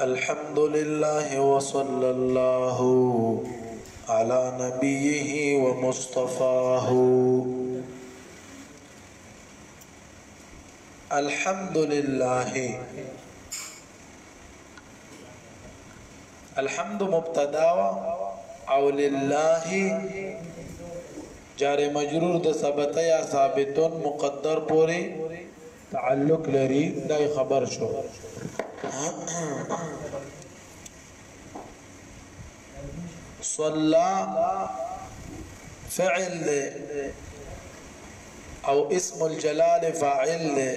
الحمد لله وصلى الله على نبيه ومصطفاه الحمد لله الحمد مبتدا وا او لله جار مجرور د ثبت یا ثابتون مقدر پوری تعلق لري دا خبر شو صلى فعل او اسم الجلال فاعل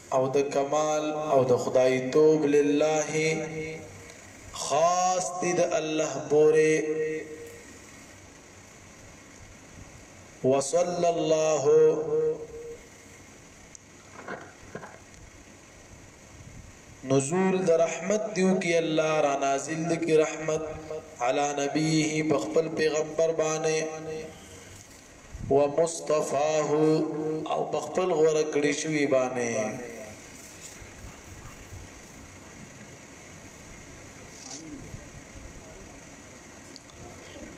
او د کمال او د خدای توب لله خاص دی د الله پورې وصلی الله نزول د رحمت دیو کې الله را نازل کی رحمت علی نبیه بخپل پیغمبر باندې و مصطفاه او په خپل غوره کړي شوي باندې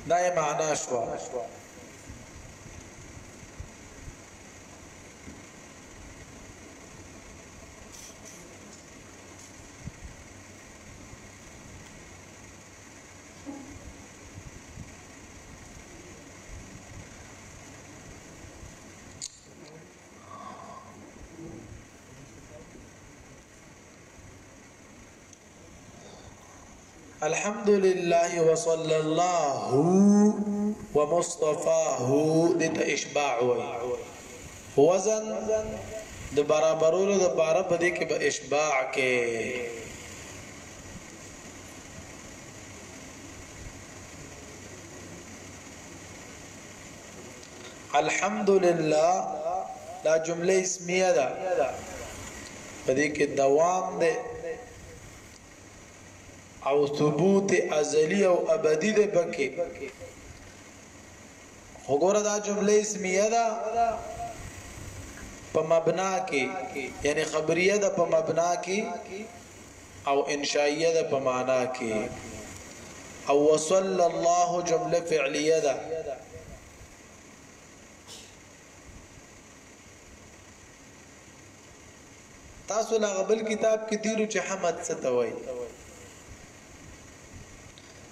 دا یې معنا شو الحمد لله وصلى الله ومصطفاه د اشباع وزن د برابرولو د بار په دې کې به اشباع کې الحمدلله دا جمله اسمیه ده په دې کې دوام ده او ثبوت ازلی او ابدی ده پکې وګوره دا جمله اسمیه ده په مبنا کې یعنی خبریه ده په مبنا کې او انشائیه ده په معنا کې او وصلی الله جمله فعلیه ده تاسو لا غبل کتاب کې تیرو چې حمد څه ته وای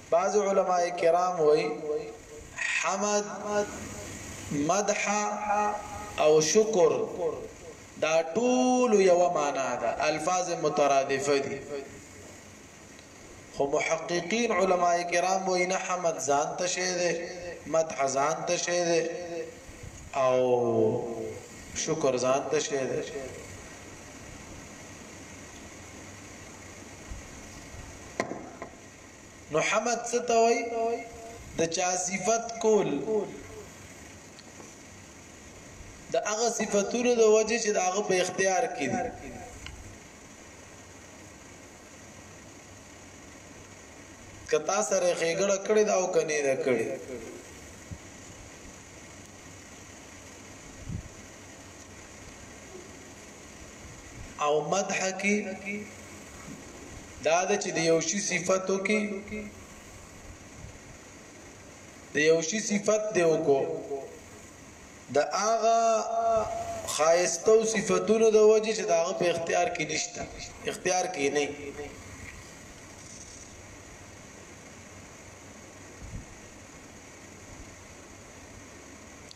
بعض علما کرام وای حمد مدح او شکر دا ټول یوه معنا ده الفاظ مترادفه دي خو محققین علما کرام وایي نه حمد ځان ته شی دی مدح ځان ته شی دی او شکر ځان ته شی دی نو حمد څه ته وایي د چا صفت کول د هغه صفاتونو د وجه چې د هغه په اختیار کې دي کتا سره خېګړه کړې دا او کني نه کړې او مدح کې دا د چې د یو شي صفاتو کې د یو شي صفت دی وکړو د هغه خایسته او صفاتونو د وجه چې داغه په اختیار کې نشته اختیار کې نه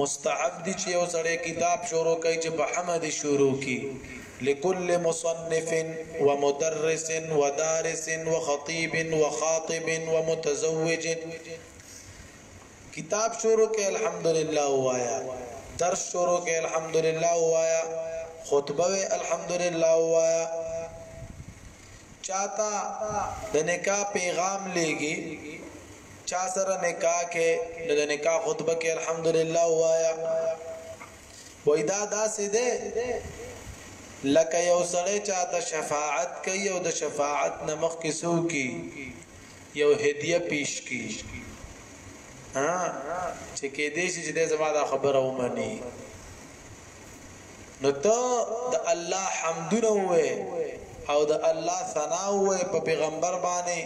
مستحب دي چې یو سړی کتاب شروع کړي چې په حمد شروع کی لكل مصنف ومدرس ودارس وخطيب وخاطب ومتزوج کتاب شروع کې الحمدلله وایا درس شروع کې الحمدلله وایا خطبه الحمدلله وایا چاته د نکاح پیغام لېږي چا سره نکاح کې نو د نکاح خطبه کې الحمدلله وایا وای دا داسې ده لکه یو سړی چا ته شفاعت کوي او د شفاعت نه مخکې سو کی یو هدیه پیش کی ها چې کې دې چې د زما دا خبره ومني نو ته د الله حمدونه وې او د الله ثنا وې په پیغمبر باندې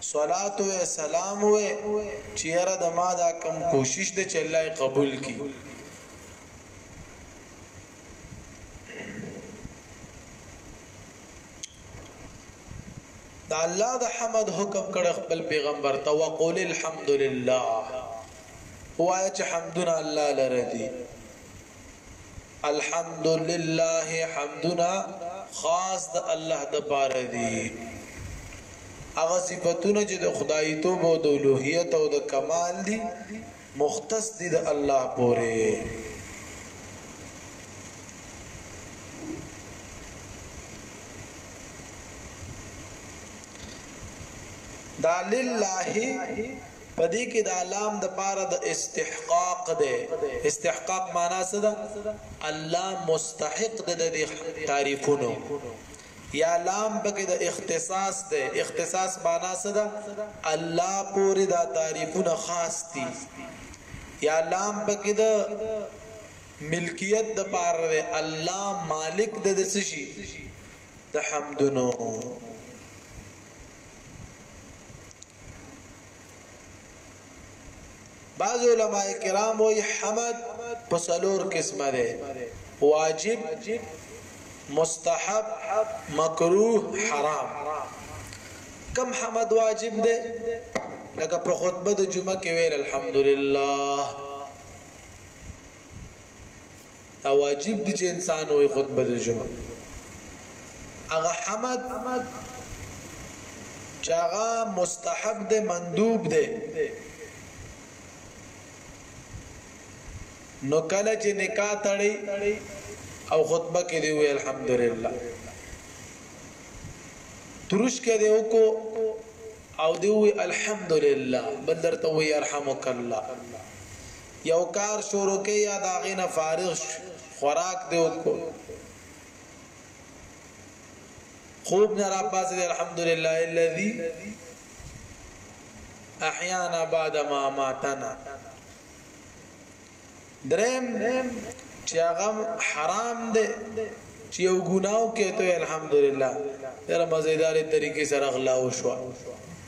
صلات وې سلام وې چې یاره د ما دا کم کوشش دې چې الله قبول کړي دا الله د حمد حکم کړ خپل پیغمبر ته وقول الحمد لله وای چې حمدنا الله لره دي الحمد لله حمدونه خاص د الله د پاره دي هغه صفاتونه چې د خدای توب او د الوهیت او د کمال دي مختص دي د الله پورې دا لله په دې کې دا لام د پاره د استحقاق ده استحقاق معنا څه ده الله مستحق ده د تعریفونو یا لام پکې د اختصاص ده اختصاص معنا څه ده الله پورې دا تعریفونه خاص دي یا لام پکې د ملکیت د پاره ده الله مالک ده د سشي د حمدونو بعض علماء کرام وی حمد په سلور قسمه ده واجب مستحب مکروه حرام کم حمد واجب ده لکه په خطبه د جمعه کې ویل الحمدلله دا واجب دي چې انسان وي خطبه د جمعه هغه حمد چې هغه مستحب دی مندوب دی نو کله چې نکاح تړي او خطبه کې دی وی الحمدلله ترش کې دی وکړو او دی وی الحمدلله بل درته وی يرحمک الله یو کار شروع کړي یا دا غي نه فارغ شي خوراک دی وکړو خوب نه را پاسې الحمدلله الذي احیانا بعد ما ماتنا درم چې هغه حرام دی چې یو ګناو کې ته الحمدلله تر مزیدار طریقې سره غلا وشو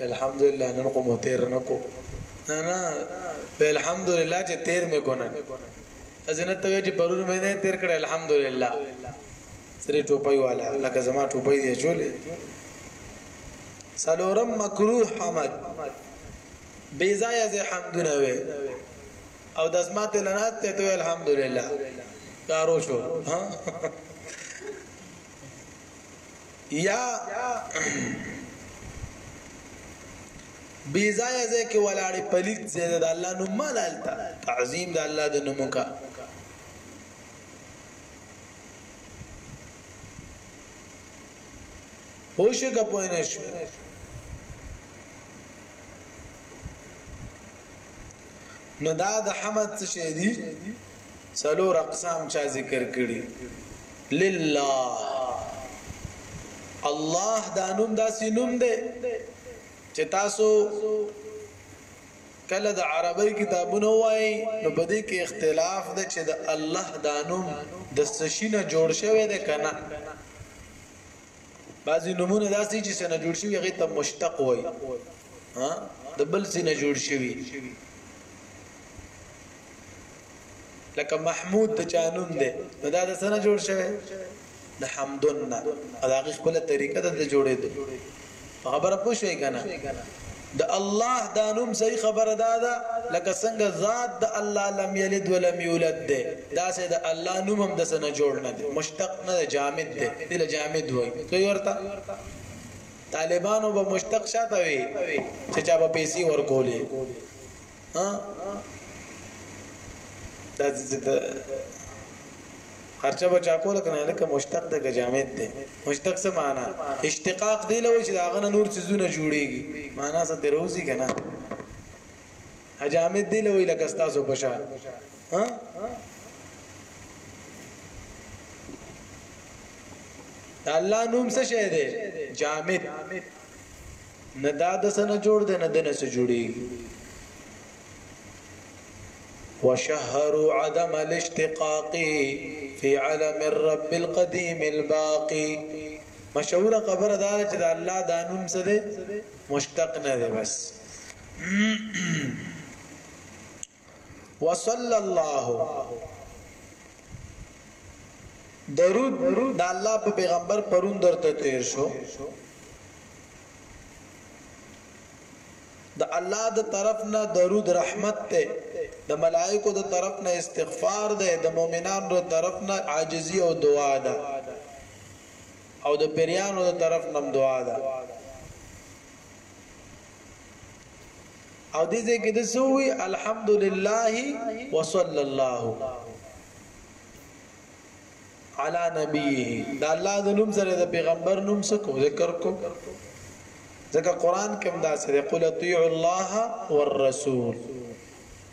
الحمدلله نن خو مو تیر نه کو نه نه په الحمدلله چې تیر مې کو نه ازنه ته چې پرور مې نه تیر کړ الحمدلله سری ټوپۍ والا لکه زما ټوپۍ دی چولې سلورم مکروه حمد بی ځای از حمدونه وي او د زما ته لنات ته الحمدلله کارو شو ها یا بی ځای ځای کې ولاړې پلیت زیاده د الله نوم مالالتا تعظیم د الله د نوم کا پوښه کا پوه نه شو نو دا د حمد څه شي دي څلور اقسام چا ذکر کړي لله الله دا نوم داسې نوم دی چې تاسو کله د عربی کتابونه وای نو په دې کې اختلاف ده چې د الله دا نوم د سشینه جوړ شوی دی کنه بعضی نمونه داسې چې سنه جوړ شوی هغه ته مشتق وای ها د بل سنه جوړ شوی لکه محمود د چانوم دی نو دا د سنه جوړ شوی د حمدن نه دا خپل طریقه د جوړې دی په خبره پوه شوې کنه د الله دا نوم صحیح خبره دا ده لکه څنګه ذات د الله لم یلد ولم یولد ده دا سه د الله نوم هم د سنه جوړ نه ده مشتق نه ده جامد ده دل جامد وای خو ورته طالبانو به مشتق شاته وي چې چا به پیسې ورکولې ها دا چې ته خرچه بچا کول کنه لکه مشتق د جامد دی مشتق څه معنا اشتقاق دی لوي چې داغه نور چیزونه جوړيږي معنا څه دروزي کنه اجامد دی لوي لکه تاسو بشا ها الله نوم څه شه دی جامد نه دا د سنه جوړ دی نه دنه سه جوړیږي وشهروا عدم الاشتقاق في علم الرب القديم الباقي مشهور خبر دا چې د الله د انوم څه دی مشتق نه دی بس وصلی الله درود د الله په پیغمبر پرون درته تیر شو د الله د طرف نه درود رحمت ته د ملائکو د طرف نه استغفار ده د مؤمنانو د طرف نه عاجزي او دعا ده او د پیرانو د طرف نه دعا ده او دې ځای کې د سوي الحمدلله وصلی الله علی نبیه دا الله د نوم سره د پیغمبر نوم سکو ذکر کو ځکه قران کې هم دا سره قل اطیع الله والرسول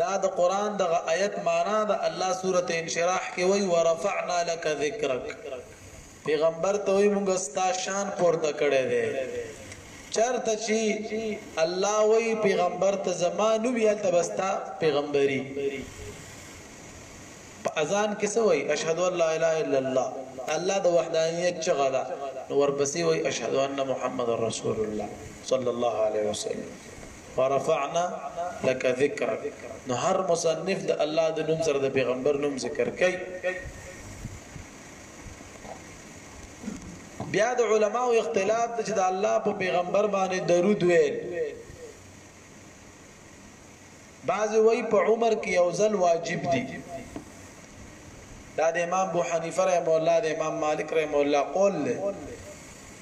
دا د قرآن دغه آیت معنا ده الله سورة انشراح کې وایي ورفعنا لک ذکرک پیغمبر ته وایي موږ ستا شان پورته کړی دی چرته چې الله وایي پیغمبر ته زما نو بیا ته بستا پیغمبري په اذان کې څه وایي اشهد ان لا اله الا الله الله د وحدانیت چغه ده نو ورپسې وایي اشهد ان محمد رسول الله صلی الله علیه وسلم ورفعنا لک ذکرک نو هر مصنف د الله د نوم سره د پیغمبر نوم ذکر کوي بیا د علماو اختلاف د چې د الله په پیغمبر باندې درود ویل بعضی وای په عمر کې یو ځل واجب دي دا د امام ابو حنیفه رحم الله د امام مالک رحم الله قول له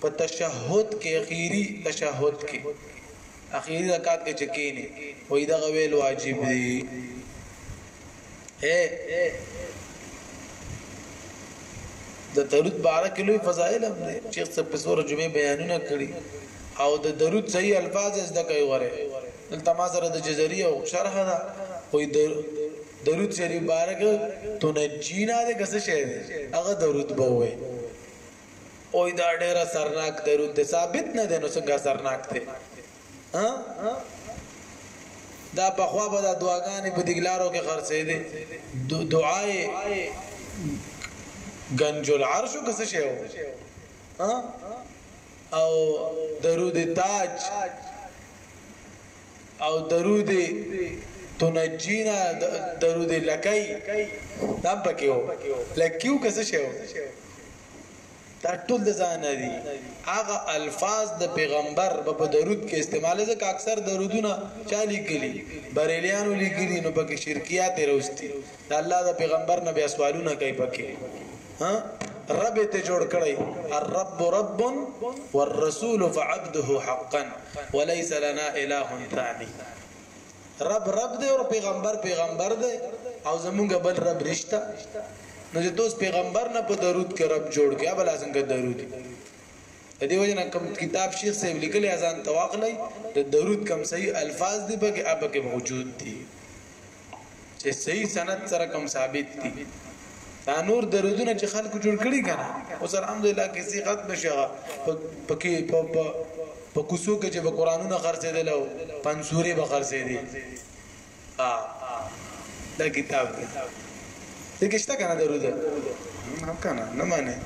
په تشهد کې اخیری تشهد کې اخیری رکعت کې چکینه وې دا ویل واجب دی اے د درود باره کې لوی فضایل هم دي چې څه په سور جمعې بیانونه کړی او د درود صحیح الفاظ زده کوي وره دلته ما سره د جزري او شرح دا خو درود شریف بارک تنجینا د کس شه هغه درود به وي اوی دا ډیر اثرناک درود دی ثابت نه دی نو څنګه اثرناک دی ها دا په خوا به دا دعاګانې په دګلارو کې خرڅې دي دعای گنج العرش کې څه شی او درود تاج او درود تنجینا درود لکای دا پکې و لکیو کسه شو دا ټول د ځان دي هغه الفاظ د پیغمبر په درود کې استعمال ځکه اکثر درودونه چا لیکلي بریلیانو لیکلي نو پکې شرکیات راوستي د الله د پیغمبر نه بیا سوالونه کوي پکې ها رب ته جوړ کړی الرب رب والرسول فعبده حقا وليس لنا اله ثاني رب رب دی او پیغمبر پیغمبر دی او زمونږ بل رب رښتا نو چې دوست پیغمبر نه په درود کې رب جوړ کیا بل څنګه درود د دې وجه نه کوم کتاب شیخ صاحب لیکلی ازان تواخلی د درود کم صحیح الفاظ دی پکې اپ کې موجود دي چې صحیح سند سره کوم ثابت دي دا نور درودونه چې خلکو جوړ کړي کنه اوس الحمدلله کې سي غت بشغه پکې په کوسو کې چې په قرانونو خرڅې دي لو پنځوري به خرڅې دي ها دا کتاب دی دې کې شته کنه درود نه کنه نه معنی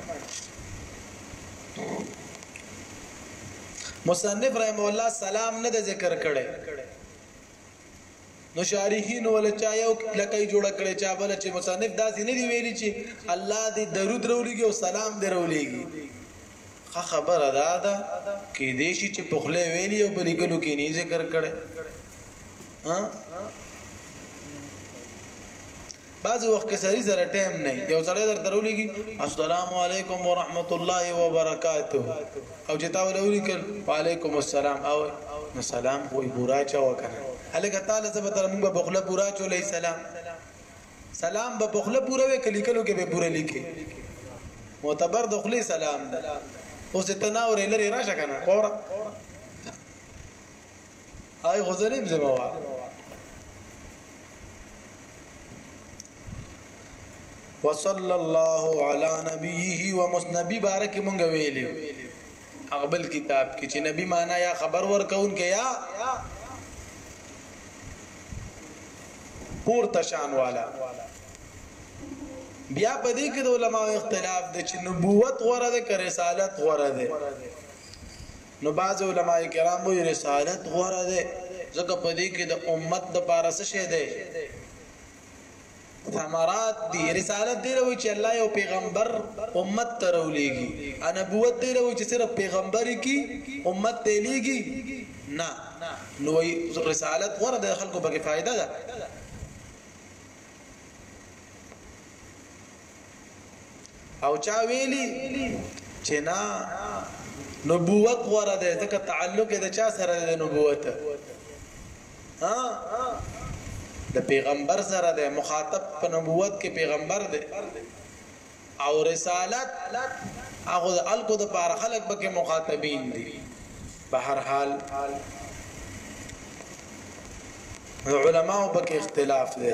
مصنف رحم الله سلام نه ذکر کړي نو شارحین ول چا یو لکه جوړ کړي چا بل چې مصنف داسې نه دی ویلي چې الله دې درود رولېږي او سلام دې رولېږي خه خبره دا ده کې دې شي چې په خله ویلي او په لیکلو کې نه ذکر کړي ها بعضی وخت کې سری سره ټیم نه یو سړی درته ولېږي السلام علیکم ورحمت الله وبرکاته او چې تا ولوري کړ وعلیکم السلام او نو سلام وای بورا چا وکنه الګ تعالی زب تر موږ بخله بورا چولې سلام سلام به بخله پوره وې کلی کلو کې به پوره لیکي معتبر دخلی سلام ده اوس ته ناور لري راشه کنه پوره هاي غزريب زموار وصلى الله على نبيه ومسنبي بارك مونږ ویلي اقبل کتاب کې چې نبی معنا یا خبر ورکون کې یا پور تشان والا بیا په دې کې د علماو اختلاف دی چې نبوت غوړه ده که رسالت غوړه ده نو بعض علماء کرام وایي رسالت غوره دی ځکه په دې کې د امت د پاره څه شی دی ثمرات دی رسالت دی لوي چې الله یو پیغمبر امت ته راولېږي انبوت دی لوي چې صرف پیغمبر کی امت ته لېږي نه نو رسالت غره د خلکو په فائدہ ده او چا ویلی چې نه نبوت غوره ده ځکه تعلق د چا سره د نبوت ها د پیغمبر سره ده مخاطب په نبوت کې پیغمبر ده او رسالت هغه د الکو د پاره خلق به کې مخاطبین دي په هر حال علماء په اختلاف دي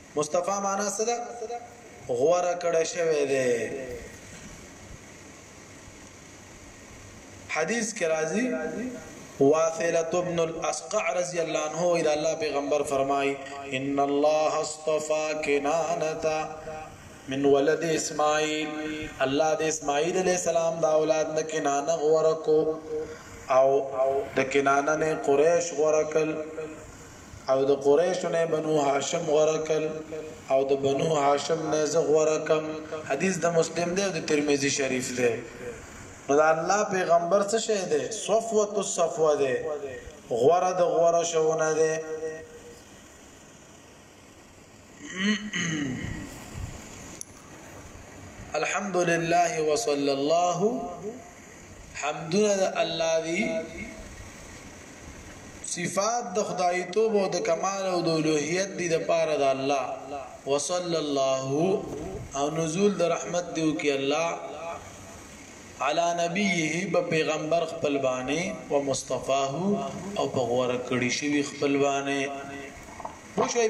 مصطفی معنا څه ده غوره کړه شوی دی حدیث کې راځي واثلة ابن الاسقع رضی الله عنه اذا الله پیغمبر فرمای ان الله اصطفى كنانه من ولد اسماعیل الله د اسماعیل علیہ السلام دا اولاد نه کنانه غورکو او د کنانه نه قریش غورکل او د قریشو نه بنو هاشم غره کل او د بنو هاشم نه زه غره کم حدیث د مسلم دی او د ترمذی شریف دی نو د الله پیغمبر څه شه دی صفوه الصفوه دی غره د غره شونه دی الحمد لله وصلى الله حمدنا الله دی صفات د خدای توب او د کمال او د اولوہیت دی د پاره د الله وصلی الله او نزول د رحمت دیو کی الله علی نبیه په پیغمبر خپل باندې و مصطفاه او په غوره کړي شوي خپل باندې پوه شوي